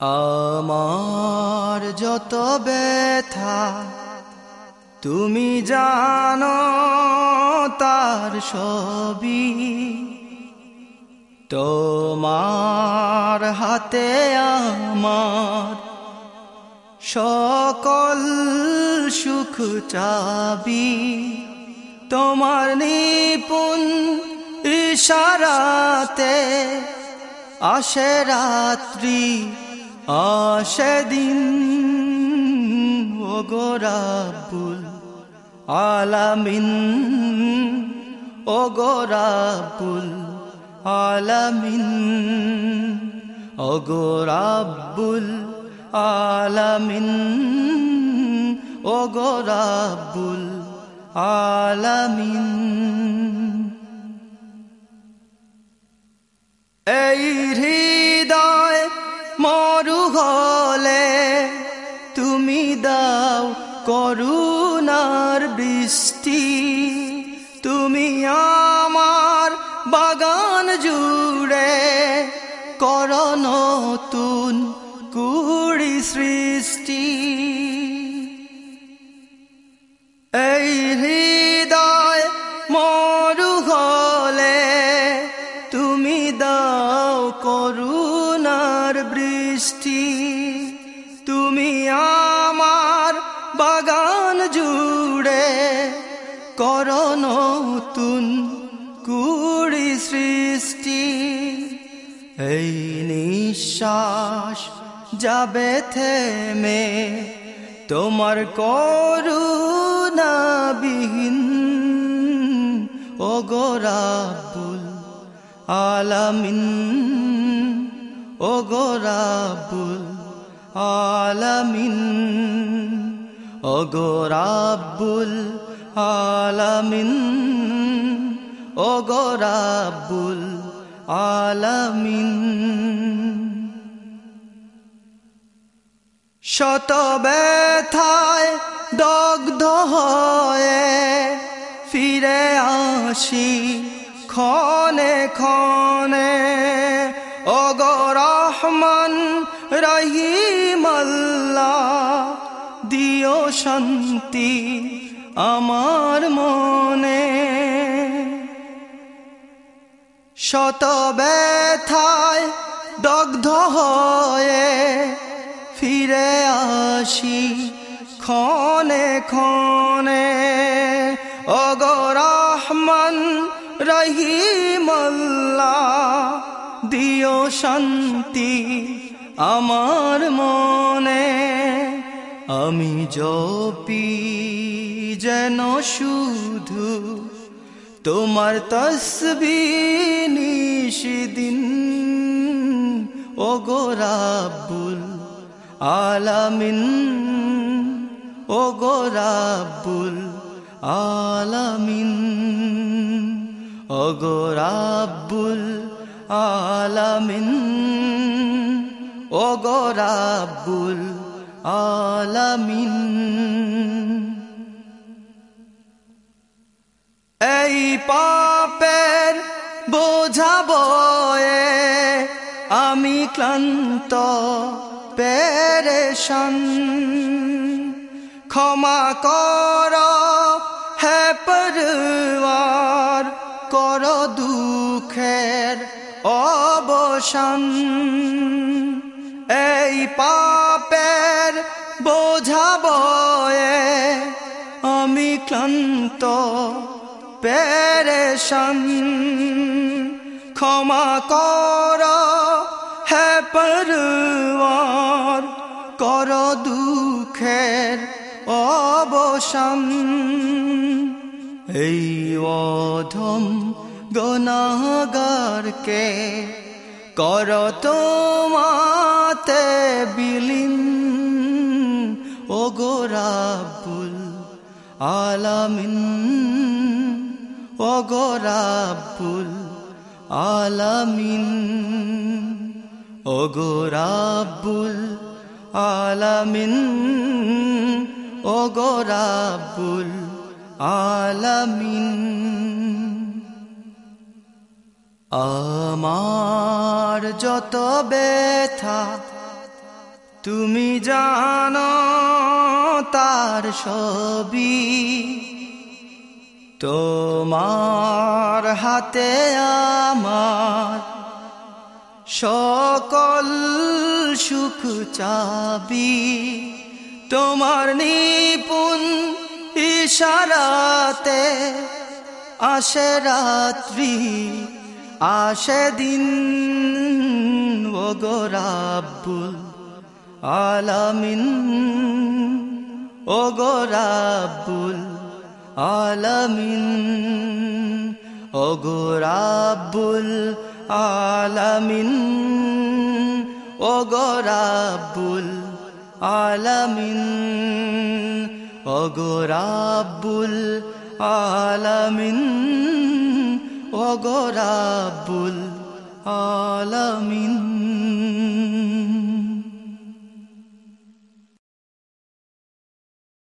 আমার যত ব্যথা, তুমি জানো তার ছবি তোমার হাতে আমার সকল সুখ চাবি, তোমার নিপুণ ইশারাতে আসে রাত্রি আসে দিন ও গোরাবুল আলামিন ও গোরাবুল আলামিন ও গোরাবুল আলামিন ও গোরাবুল আলামিন। করুণার বৃষ্টি, তুমি আমার বাগান জুড়ে কর নতুন কুড়ি সৃষ্টি। এই হৃদয় মরু হলে তুমি দাও করুণার বৃষ্টি, তুমি আমার নতুন কুড়ি সৃষ্টি, এই নিঃশ্বাস যাবে থেমে, তোমার করুণাবিহীন। ও গোরাবুল আলামিন ও গোরাবুল আলামিন ও গোরাবুল আলামিন। ও গোরাবুল আলামিন। শত ব্যথায় দগ্ধ হয়ে ফিরে আসি ক্ষণে ক্ষণে। অগ রহমান রহিম আল্লাহ, দিও শান্তি। আমার মনে শত ব্যথায় দগ্ধ হয়ে ফিরে আসি ক্ষণে ক্ষণে। অগ রহমান রহিমল্লাহ দিও শান্তি আমার মনে। আমি জপি যেন শুধু তোমার তসবি নিশিদিন। ও গোরাবুল আলামিন ও গোরাবুল আলামিন ও গোরাবুল আলামিন ও গোরাবুল আলামিন। এই পাপের বোঝাবয়ে আমি ক্লান্ত, পেরেশন। ক্ষমা কর, হে কর দুঃখের অবসান। এই পাপের বোঝাবয়ে আমি ক্লান্ত, পেরেশন। ক্ষমা কর, হে পরওয়ার, কর দুঃখের অবসান। এই অধম গনাগারকে কর তোমাতে বিলীন। ও গোরাবুল আলামিন ও গোরাবুল আলামিন ও গোরাবুল আলামিন ও গোরাবুল আলামিন। আমার যত ব্যথা তুমি জানো তার ছবি। তোমার হাতে আমার সকল সুখ চাবি। তোমার নিপুণ ইশারাতে আসে রাত্রি, আসে দিন ও গোরাবুল আলামিন ও গোরাবুল আলামিন ও গোরাবুল আলামিন ও গোরাবুল আলামিন ও গোরাবুল আলামিন ও গোরাবুল আলামিন।